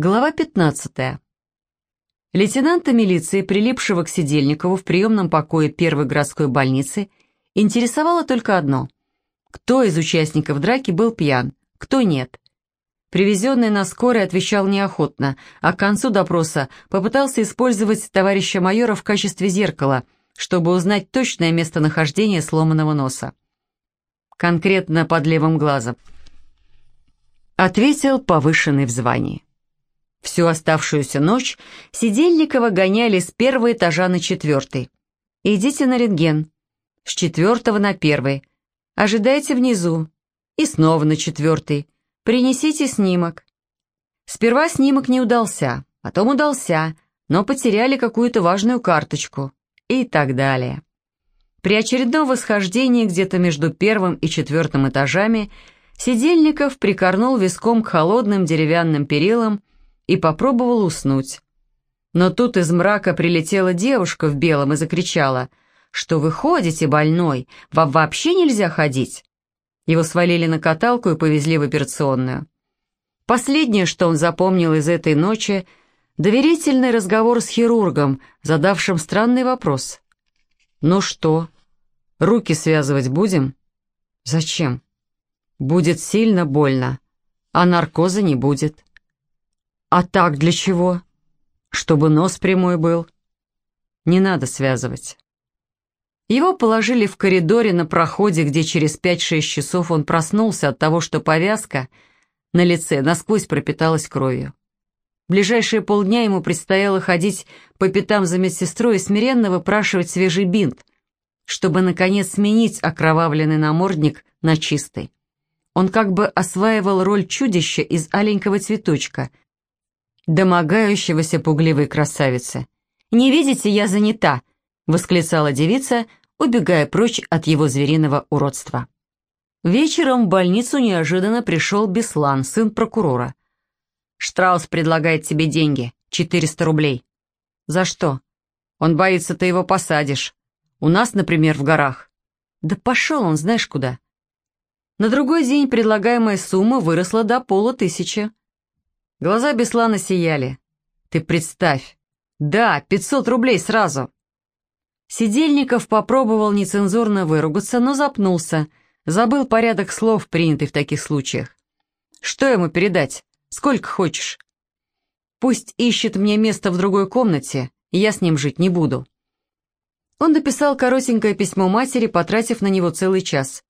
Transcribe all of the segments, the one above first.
Глава 15. Лейтенанта милиции, прилипшего к Сидельникову в приемном покое первой городской больницы, интересовало только одно. Кто из участников драки был пьян, кто нет. Привезенный на скорой отвечал неохотно, а к концу допроса попытался использовать товарища майора в качестве зеркала, чтобы узнать точное местонахождение сломанного носа. Конкретно под левым глазом. Ответил повышенный в звании. Всю оставшуюся ночь Сидельникова гоняли с первого этажа на четвертый. «Идите на рентген». С четвертого на первый. Ожидайте внизу. И снова на четвертый. Принесите снимок. Сперва снимок не удался, потом удался, но потеряли какую-то важную карточку. И так далее. При очередном восхождении где-то между первым и четвертым этажами Сидельников прикорнул виском к холодным деревянным перилам и попробовал уснуть. Но тут из мрака прилетела девушка в белом и закричала, «Что вы ходите, больной? Вам вообще нельзя ходить!» Его свалили на каталку и повезли в операционную. Последнее, что он запомнил из этой ночи, доверительный разговор с хирургом, задавшим странный вопрос. «Ну что, руки связывать будем?» «Зачем?» «Будет сильно больно, а наркоза не будет». «А так для чего?» «Чтобы нос прямой был». «Не надо связывать». Его положили в коридоре на проходе, где через 5-6 часов он проснулся от того, что повязка на лице насквозь пропиталась кровью. Ближайшие полдня ему предстояло ходить по пятам за медсестрой и смиренно выпрашивать свежий бинт, чтобы, наконец, сменить окровавленный намордник на чистый. Он как бы осваивал роль чудища из аленького цветочка — домогающегося пугливой красавицы. «Не видите, я занята!» — восклицала девица, убегая прочь от его звериного уродства. Вечером в больницу неожиданно пришел Беслан, сын прокурора. «Штраус предлагает тебе деньги, 400 рублей». «За что?» «Он боится, ты его посадишь. У нас, например, в горах». «Да пошел он, знаешь куда». На другой день предлагаемая сумма выросла до полутысячи. Глаза Беслана сияли. «Ты представь! Да, 500 рублей сразу!» Сидельников попробовал нецензурно выругаться, но запнулся, забыл порядок слов, принятый в таких случаях. «Что ему передать? Сколько хочешь?» «Пусть ищет мне место в другой комнате, я с ним жить не буду». Он написал коротенькое письмо матери, потратив на него целый час.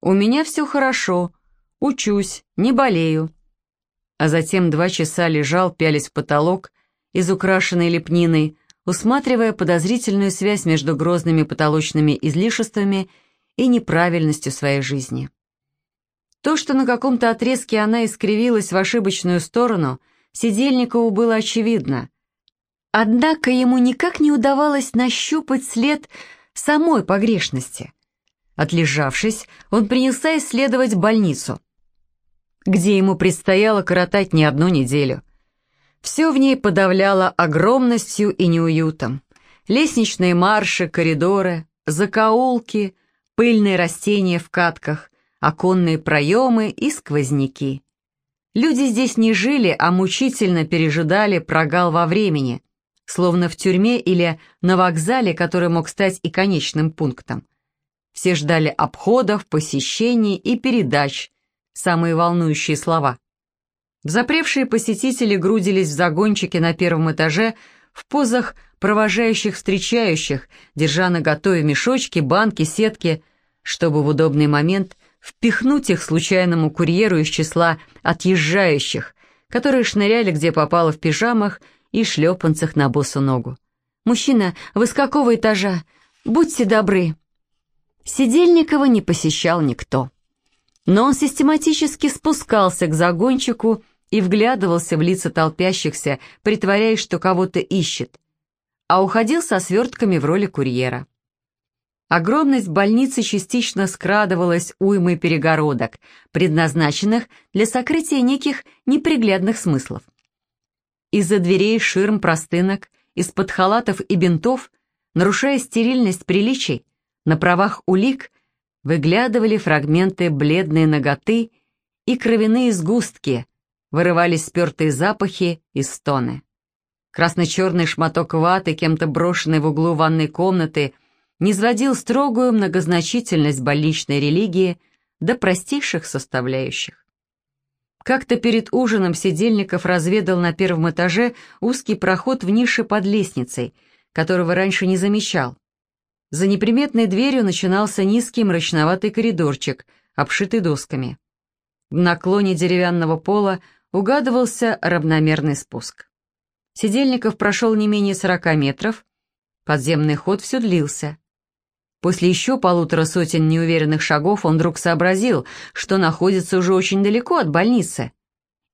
«У меня все хорошо, учусь, не болею а затем два часа лежал, пялись в потолок, из украшенной лепниной, усматривая подозрительную связь между грозными потолочными излишествами и неправильностью своей жизни. То, что на каком-то отрезке она искривилась в ошибочную сторону, Сидельникову было очевидно. Однако ему никак не удавалось нащупать след самой погрешности. Отлежавшись, он принялся исследовать больницу где ему предстояло коротать не одну неделю. Все в ней подавляло огромностью и неуютом. Лестничные марши, коридоры, закоулки, пыльные растения в катках, оконные проемы и сквозняки. Люди здесь не жили, а мучительно пережидали прогал во времени, словно в тюрьме или на вокзале, который мог стать и конечным пунктом. Все ждали обходов, посещений и передач, самые волнующие слова. Запревшие посетители грудились в загончике на первом этаже в позах провожающих встречающих, держа на готове мешочки, банки, сетки, чтобы в удобный момент впихнуть их случайному курьеру из числа отъезжающих, которые шныряли где попало в пижамах и шлепанцах на босу ногу. «Мужчина, вы с какого этажа? Будьте добры!» Сидельникова не посещал никто но он систематически спускался к загончику и вглядывался в лица толпящихся, притворяясь, что кого-то ищет, а уходил со свертками в роли курьера. Огромность больницы частично скрадывалась уймой перегородок, предназначенных для сокрытия неких неприглядных смыслов. Из-за дверей ширм простынок, из-под халатов и бинтов, нарушая стерильность приличий, на правах улик выглядывали фрагменты бледной ноготы и кровяные сгустки, вырывались спертые запахи и стоны. Красно-черный шматок ваты, кем-то брошенный в углу ванной комнаты, низводил строгую многозначительность больничной религии до простейших составляющих. Как-то перед ужином Сидельников разведал на первом этаже узкий проход в нише под лестницей, которого раньше не замечал. За неприметной дверью начинался низкий мрачноватый коридорчик, обшитый досками. В наклоне деревянного пола угадывался равномерный спуск. Сидельников прошел не менее сорока метров. Подземный ход все длился. После еще полутора сотен неуверенных шагов он вдруг сообразил, что находится уже очень далеко от больницы,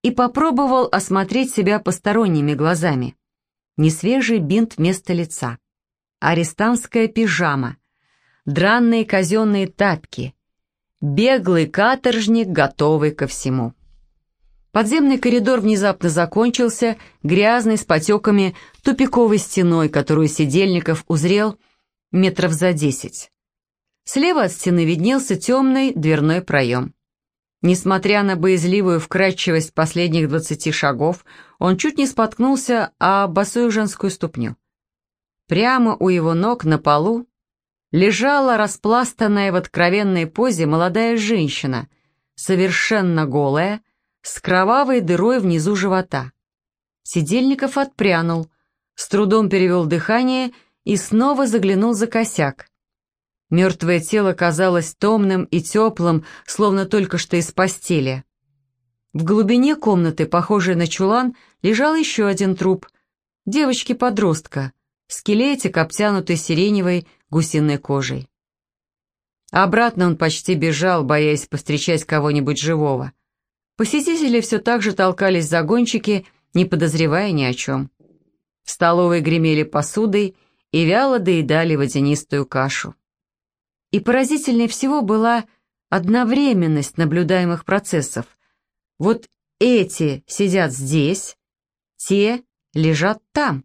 и попробовал осмотреть себя посторонними глазами. Несвежий бинт вместо лица, арестантская пижама, дранные казенные тапки, беглый каторжник, готовый ко всему. Подземный коридор внезапно закончился, грязный, с потеками, тупиковой стеной, которую Сидельников узрел метров за десять. Слева от стены виднелся темный дверной проем. Несмотря на боязливую вкрадчивость последних двадцати шагов, он чуть не споткнулся о босую женскую ступню. Прямо у его ног на полу лежала распластанная в откровенной позе молодая женщина, совершенно голая, с кровавой дырой внизу живота. Сидельников отпрянул, с трудом перевел дыхание и снова заглянул за косяк. Мертвое тело казалось томным и теплым, словно только что из постели. В глубине комнаты, похожей на чулан, лежал еще один труп. Девочки-подростка, скелетик, обтянутый сиреневой гусиной кожей. Обратно он почти бежал, боясь повстречать кого-нибудь живого. Посетители все так же толкались загончики, не подозревая ни о чем. В столовой гремели посудой и вяло доедали водянистую кашу. И поразительнее всего была одновременность наблюдаемых процессов. Вот эти сидят здесь, те лежат там.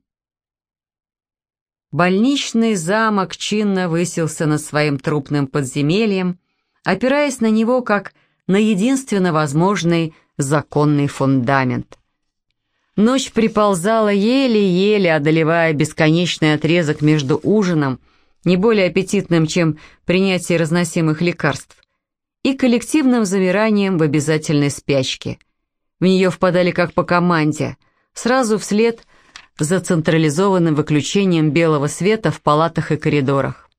Больничный замок чинно высился над своим трупным подземельем, опираясь на него как на единственно возможный законный фундамент. Ночь приползала еле-еле, одолевая бесконечный отрезок между ужином, не более аппетитным, чем принятие разносимых лекарств, и коллективным замиранием в обязательной спячке. В нее впадали как по команде, сразу вслед за централизованным выключением белого света в палатах и коридорах.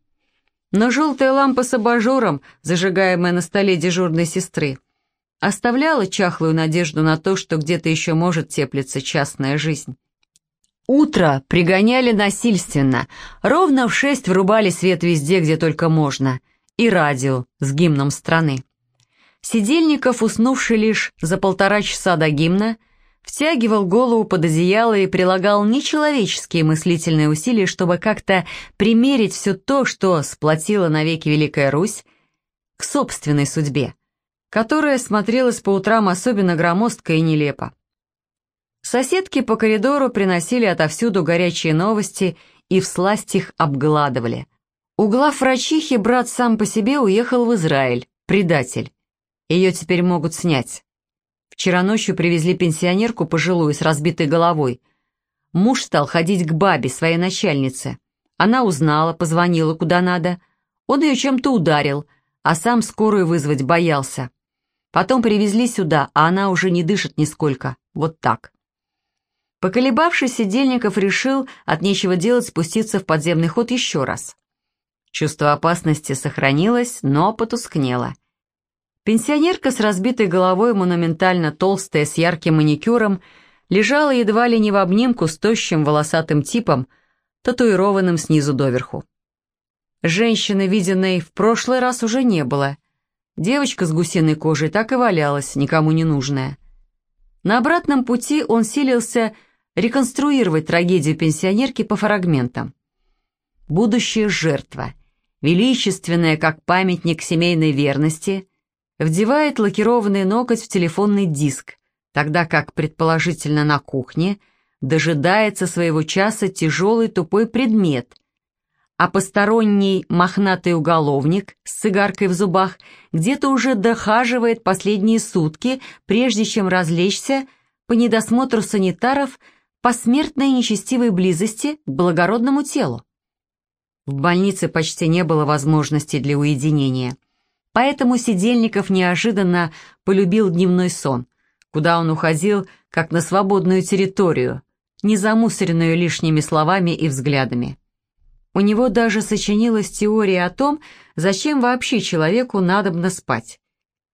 Но желтая лампа с абажуром, зажигаемая на столе дежурной сестры, оставляла чахлую надежду на то, что где-то еще может теплиться частная жизнь. Утро пригоняли насильственно, ровно в шесть врубали свет везде, где только можно, и радио с гимном страны. Сидельников, уснувший лишь за полтора часа до гимна, втягивал голову под одеяло и прилагал нечеловеческие мыслительные усилия, чтобы как-то примерить все то, что сплотила навеки Великая Русь, к собственной судьбе, которая смотрелась по утрам особенно громоздко и нелепо. Соседки по коридору приносили отовсюду горячие новости и всласть их обгладывали. У глав врачихи брат сам по себе уехал в Израиль, предатель. Ее теперь могут снять. Вчера ночью привезли пенсионерку пожилую с разбитой головой. Муж стал ходить к бабе, своей начальнице. Она узнала, позвонила куда надо. Он ее чем-то ударил, а сам скорую вызвать боялся. Потом привезли сюда, а она уже не дышит нисколько. Вот так. Поколебавшись, Сидельников решил от нечего делать спуститься в подземный ход еще раз. Чувство опасности сохранилось, но потускнело. Пенсионерка с разбитой головой, монументально толстая, с ярким маникюром, лежала едва ли не в обнимку с тощим волосатым типом, татуированным снизу доверху. Женщины, виденной в прошлый раз, уже не было. Девочка с гусиной кожей так и валялась, никому не нужная. На обратном пути он силился реконструировать трагедию пенсионерки по фрагментам. Будущая жертва, величественная как памятник семейной верности – вдевает лакированный ноготь в телефонный диск, тогда как, предположительно, на кухне дожидается своего часа тяжелый тупой предмет, а посторонний мохнатый уголовник с цигаркой в зубах где-то уже дохаживает последние сутки, прежде чем развлечься по недосмотру санитаров посмертной нечестивой близости к благородному телу. В больнице почти не было возможности для уединения, поэтому Сидельников неожиданно полюбил дневной сон, куда он уходил как на свободную территорию, не замусоренную лишними словами и взглядами. У него даже сочинилась теория о том, зачем вообще человеку надобно спать.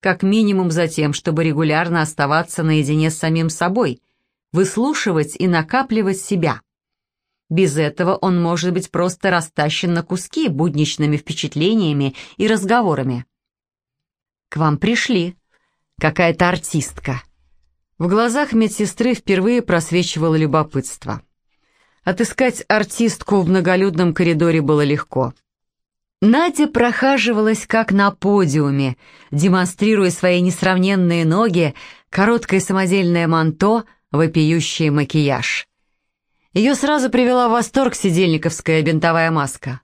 Как минимум за тем, чтобы регулярно оставаться наедине с самим собой, выслушивать и накапливать себя. Без этого он может быть просто растащен на куски будничными впечатлениями и разговорами. «К вам пришли. Какая-то артистка». В глазах медсестры впервые просвечивало любопытство. Отыскать артистку в многолюдном коридоре было легко. Надя прохаживалась как на подиуме, демонстрируя свои несравненные ноги, короткое самодельное манто, вопиющий макияж. Ее сразу привела в восторг сидельниковская бинтовая маска.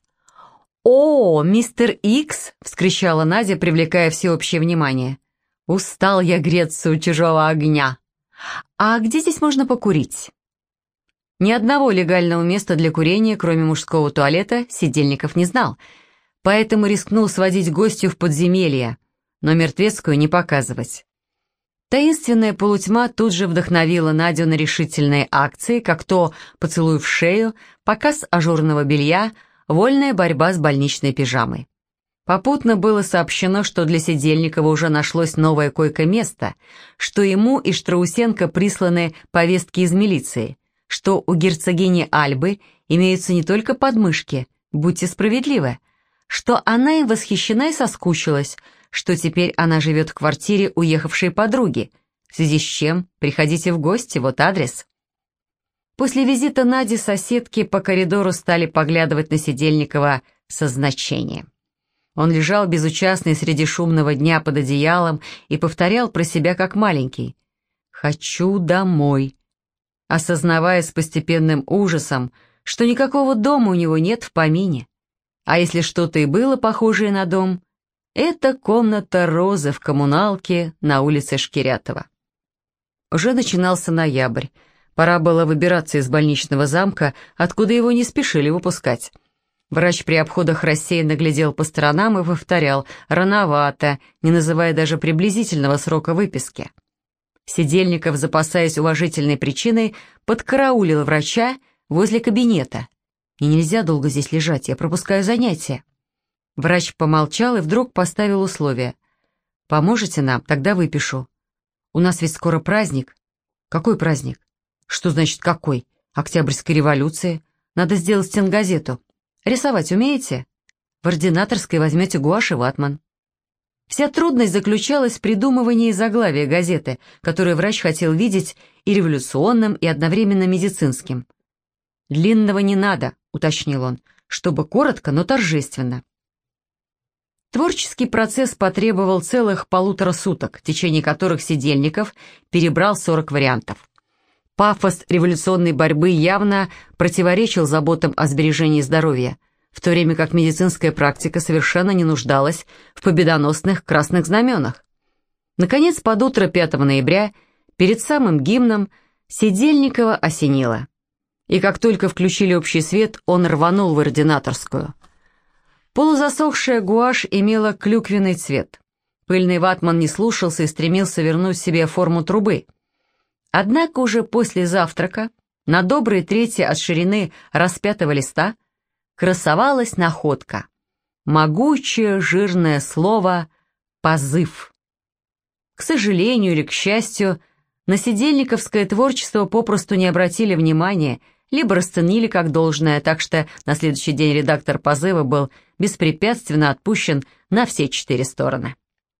«О, мистер Икс!» — вскричала Надя, привлекая всеобщее внимание. «Устал я греться у чужого огня. А где здесь можно покурить?» Ни одного легального места для курения, кроме мужского туалета, Сидельников не знал, поэтому рискнул сводить гостю в подземелье, но мертвецкую не показывать. Таинственная полутьма тут же вдохновила Надю на решительные акции, как то поцелуй в шею, показ ажурного белья, вольная борьба с больничной пижамой. Попутно было сообщено, что для Сидельникова уже нашлось новое койко-место, что ему и Штраусенко присланы повестки из милиции – что у герцогини Альбы имеются не только подмышки, будьте справедливы, что она им восхищена и соскучилась, что теперь она живет в квартире уехавшей подруги, в связи с чем приходите в гости, вот адрес. После визита Нади соседки по коридору стали поглядывать на Сидельникова со значением. Он лежал безучастный среди шумного дня под одеялом и повторял про себя как маленький «Хочу домой, осознавая с постепенным ужасом, что никакого дома у него нет в помине. А если что-то и было похожее на дом, это комната Розы в коммуналке на улице Шкирятова. Уже начинался ноябрь. Пора было выбираться из больничного замка, откуда его не спешили выпускать. Врач при обходах рассеянно глядел по сторонам и повторял «рановато», не называя даже приблизительного срока выписки. Сидельников, запасаясь уважительной причиной, подкараулил врача возле кабинета. «И нельзя долго здесь лежать, я пропускаю занятия». Врач помолчал и вдруг поставил условие. «Поможете нам, тогда выпишу. У нас ведь скоро праздник». «Какой праздник?» «Что значит «какой»?» «Октябрьской революции. Надо сделать стенгазету. Рисовать умеете?» «В ординаторской возьмете гуашь и ватман». Вся трудность заключалась в придумывании заглавия газеты, которую врач хотел видеть и революционным, и одновременно медицинским. «Длинного не надо», — уточнил он, «чтобы коротко, но торжественно». Творческий процесс потребовал целых полутора суток, в течение которых Сидельников перебрал 40 вариантов. Пафос революционной борьбы явно противоречил заботам о сбережении здоровья – в то время как медицинская практика совершенно не нуждалась в победоносных красных знаменах. Наконец, под утро 5 ноября, перед самым гимном, Сидельникова осенило. И как только включили общий свет, он рванул в ординаторскую. Полузасохшая гуашь имела клюквенный цвет. Пыльный ватман не слушался и стремился вернуть себе форму трубы. Однако уже после завтрака, на добрые трети от ширины распятого листа, красовалась находка. Могучее жирное слово «позыв». К сожалению или к счастью, на сидельниковское творчество попросту не обратили внимания, либо расценили как должное, так что на следующий день редактор позыва был беспрепятственно отпущен на все четыре стороны.